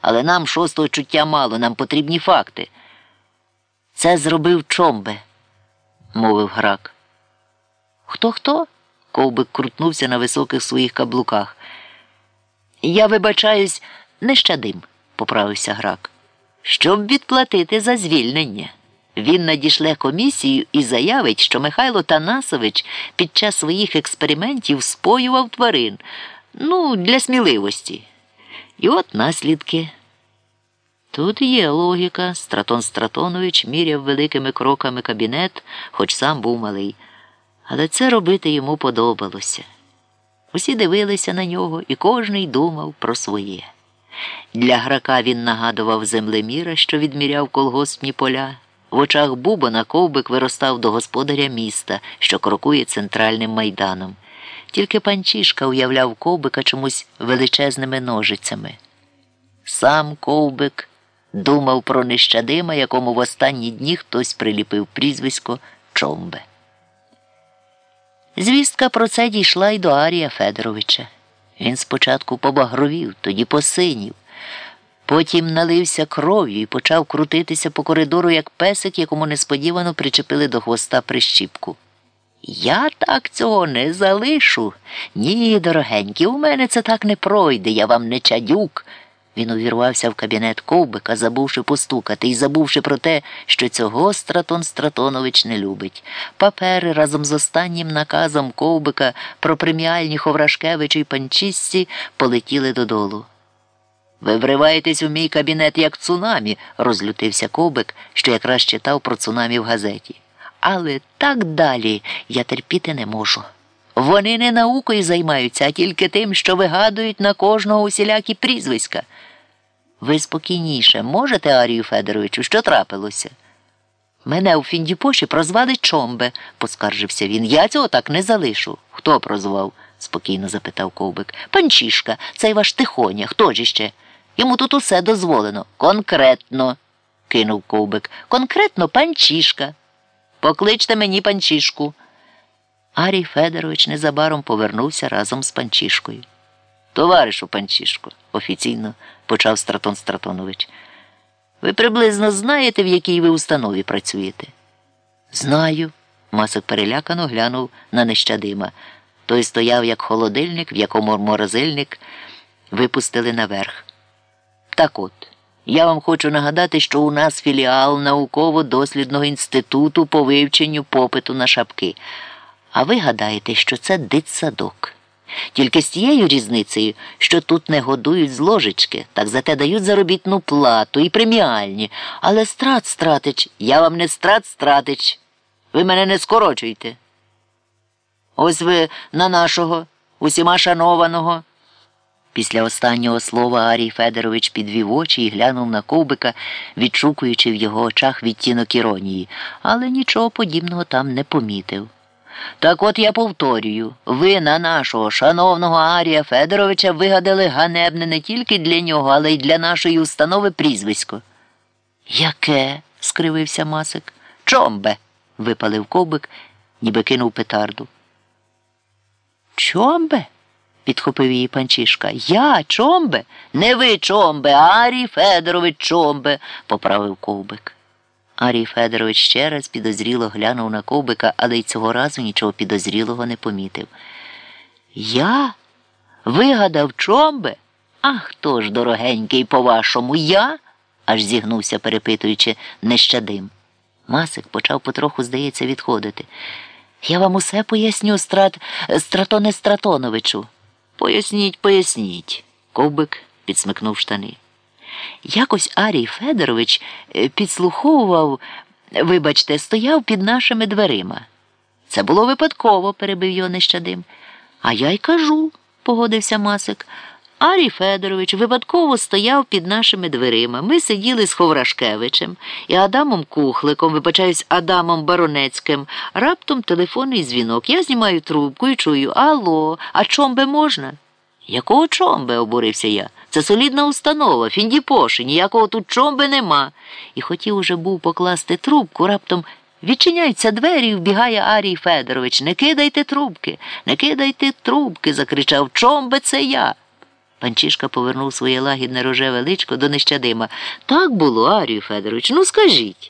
Але нам шостого чуття мало, нам потрібні факти. Це зробив чомбе, мовив грак. Хто хто? Ковбик крутнувся на високих своїх каблуках. Я вибачаюсь, нещадим, поправився грак. Щоб відплатити за звільнення. Він надішле комісію і заявить, що Михайло Танасович під час своїх експериментів споював тварин. Ну, для сміливості. І от наслідки. Тут є логіка. Стратон Стратонович міряв великими кроками кабінет, хоч сам був малий. Але це робити йому подобалося. Усі дивилися на нього, і кожний думав про своє. Для грака він нагадував землеміра, що відміряв колгоспні поля. В очах Бубона ковбик виростав до господаря міста, що крокує центральним майданом. Тільки панчішка уявляв ковбика чомусь величезними ножицями. Сам ковбик думав про нещадима, якому в останні дні хтось приліпив прізвисько Чомбе. Звістка про це дійшла й до Арія Федоровича. Він спочатку побагровів, тоді посинів. Потім налився кров'ю і почав крутитися по коридору, як песик, якому несподівано причепили до хвоста прищіпку. Я так цього не залишу. Ні, дорогенькі, у мене це так не пройде, я вам не чадюк. Він увірвався в кабінет ковбика, забувши постукати і забувши про те, що цього Стратон Стратонович не любить. Папери разом з останнім наказом ковбика про преміальні Ховрашкевичу й панчисті полетіли додолу. Ви вриваєтесь у мій кабінет як цунамі, розлютився ковбик, що якраз читав про цунамі в газеті. Але так далі я терпіти не можу. Вони не наукою займаються, а тільки тим, що вигадують на кожного усілякі прізвиська. Ви спокійніше можете, Арію Федоровичу, що трапилося? Мене у Фіндіпоші прозвали Чомбе, поскаржився він. Я цього так не залишу. Хто прозвав? спокійно запитав ковбик. Панчішка, цей ваш тихоня, хто ж іще? Йому тут усе дозволено. Конкретно, кинув ковбик. Конкретно панчішка. Покличте мені панчішку. Арій Федорович незабаром повернувся разом з панчішкою. Товаришу панчішко, офіційно почав Стратон Стратонович. Ви приблизно знаєте, в якій ви установі працюєте? Знаю. Масик перелякано глянув на нещадима. Той стояв як холодильник, в якому морозильник випустили наверх. Так от, я вам хочу нагадати, що у нас філіал науково-дослідного інституту по вивченню попиту на шапки. А ви гадаєте, що це дитсадок. Тільки з тією різницею, що тут не годують з ложечки, так зате дають заробітну плату і преміальні. Але страт стратич, я вам не страт стратич. Ви мене не скорочуйте. Ось ви на нашого, усіма шанованого. Після останнього слова Арій Федорович підвів очі і глянув на ковбика, відшукуючи в його очах відтінок іронії, але нічого подібного там не помітив. Так от я повторюю, ви на нашого шановного Арія Федоровича вигадали ганебне не тільки для нього, але й для нашої установи прізвисько. Яке? скривився Масик. Чомбе. випалив ковбик, ніби кинув петарду. Чомбе? Підхопив її панчишка. Я, чомбе? Не ви чомбе, Арій Федорович чомбе, поправив ковбик. Арій Федорович ще раз підозріло глянув на ковбика, але й цього разу нічого підозрілого не помітив. Я вигадав чомбе? А хто ж, дорогенький, по-вашому, я? аж зігнувся, перепитуючи нещадим. Масик почав потроху, здається, відходити. Я вам усе поясню, страт... стратоне Стратоновичу. Поясніть, поясніть, ковбик підсмикнув штани. Якось Арій Федорович е, підслуховував, вибачте, стояв під нашими дверима. Це було випадково, перебив його нещадим. А я й кажу, погодився Масик. Арій Федорович випадково стояв під нашими дверима. Ми сиділи з Ховрашкевичем і Адамом Кухликом, вибачаюсь, Адамом Баронецьким. Раптом телефонний дзвінок. Я знімаю трубку і чую Алло, а чомбе можна? Якого чомбе? обурився я. Це солідна установа, Фіндіпоші, ніякого тут чомби нема. І хотів уже був покласти трубку, раптом відчиняються двері і вбігає Арій Федорович. Не кидайте трубки, не кидайте трубки, закричав. Чомби це я. Панчишка повернув своє лагідне рожеве личко до нещадима. Так було, Арію Федорович, ну скажіть.